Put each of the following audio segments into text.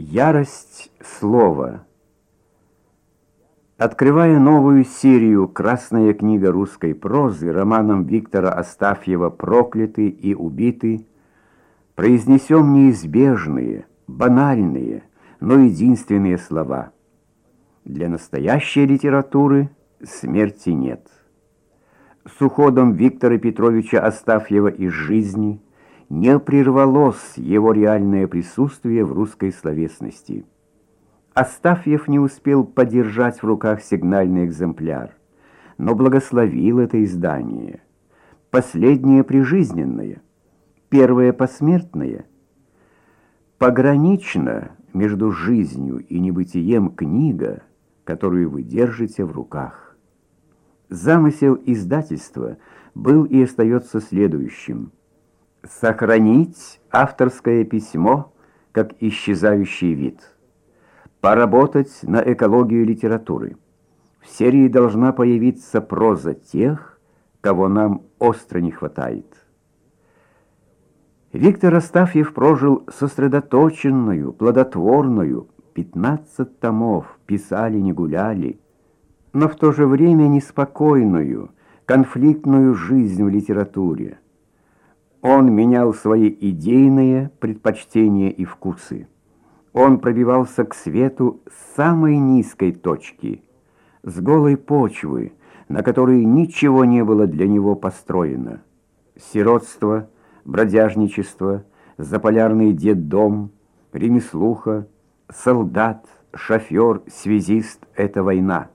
Ярость слова. Открывая новую серию «Красная книга русской прозы» романом Виктора Астафьева «Прокляты и убиты», произнесем неизбежные, банальные, но единственные слова. Для настоящей литературы смерти нет. С уходом Виктора Петровича Астафьева из жизни – не прервалось его реальное присутствие в русской словесности. Астафьев не успел подержать в руках сигнальный экземпляр, но благословил это издание. Последнее прижизненное, первое посмертное. Погранично между жизнью и небытием книга, которую вы держите в руках. Замысел издательства был и остается следующим – Сохранить авторское письмо как исчезающий вид. Поработать на экологию литературы. В серии должна появиться проза тех, кого нам остро не хватает. Виктор Астафьев прожил сосредоточенную, плодотворную, 15 томов, писали, не гуляли, но в то же время неспокойную, конфликтную жизнь в литературе. Он менял свои идейные предпочтения и вкусы. Он пробивался к свету с самой низкой точки, с голой почвы, на которой ничего не было для него построено. Сиротство, бродяжничество, заполярный детдом, ремеслуха, солдат, шофер, связист — это война.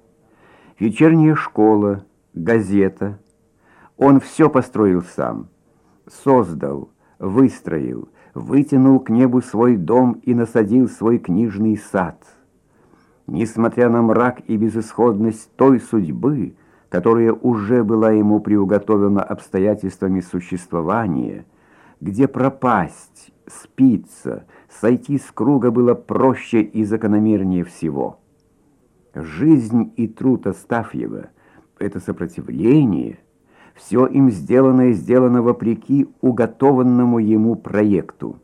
Вечерняя школа, газета. Он все построил сам — создал, выстроил, вытянул к небу свой дом и насадил свой книжный сад. Несмотря на мрак и безысходность той судьбы, которая уже была ему приуготовлена обстоятельствами существования, где пропасть, спиться, сойти с круга было проще и закономернее всего. Жизнь и труд Астафьева — это сопротивление — все им сделанное сделано вопреки уготованному ему проекту.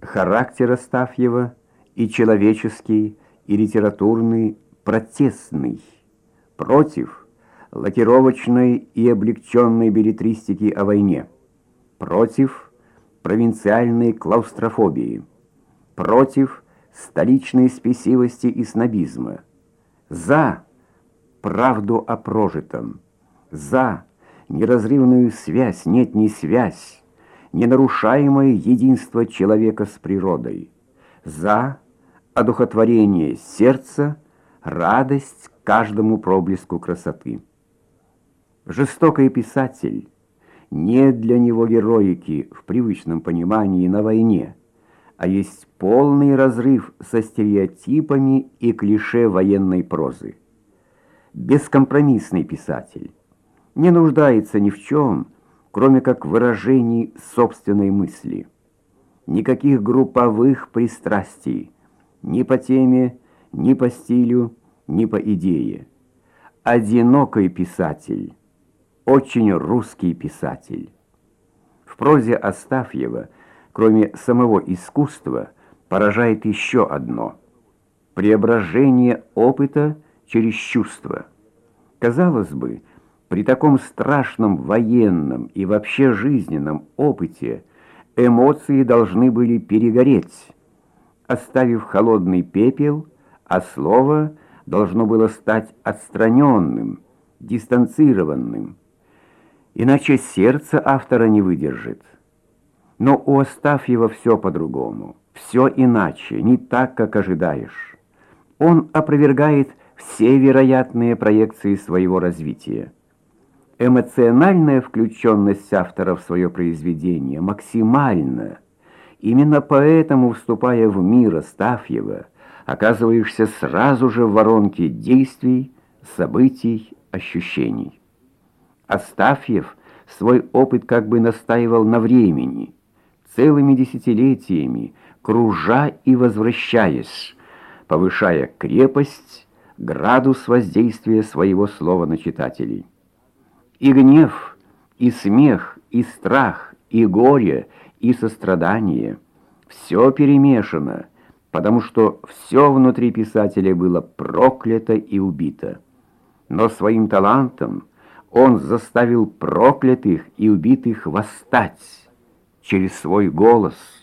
Характер Астафьева и человеческий, и литературный протестный, против лакировочной и облегченной билетристики о войне, против провинциальной клаустрофобии, против столичной спесивости и снобизма, за правду о прожитом, за неразрывную связь, нет ни связь, ненарушаемое единство человека с природой. За одухотворение сердца, радость каждому проблеску красоты. Жестокий писатель, нет для него героики в привычном понимании на войне, а есть полный разрыв со стереотипами и клише военной прозы. Бескомпромиссный писатель не нуждается ни в чем, кроме как выражений собственной мысли. Никаких групповых пристрастий, ни по теме, ни по стилю, ни по идее. Одинокий писатель, очень русский писатель. В прозе Астафьева, кроме самого искусства, поражает еще одно – преображение опыта через чувство. Казалось бы, при таком страшном военном и вообще жизненном опыте эмоции должны были перегореть, оставив холодный пепел, а слово должно было стать отстраненным, дистанцированным. Иначе сердце автора не выдержит. Но у Астафьева все по-другому, все иначе, не так, как ожидаешь. Он опровергает все вероятные проекции своего развития эмоциональная включенность автора в свое произведение максимальна. Именно поэтому, вступая в мир Астафьева, оказываешься сразу же в воронке действий, событий, ощущений. Астафьев свой опыт как бы настаивал на времени, целыми десятилетиями, кружа и возвращаясь, повышая крепость, градус воздействия своего слова на читателей. И гнев, и смех, и страх, и горе, и сострадание — все перемешано, потому что все внутри писателя было проклято и убито. Но своим талантом он заставил проклятых и убитых восстать через свой голос –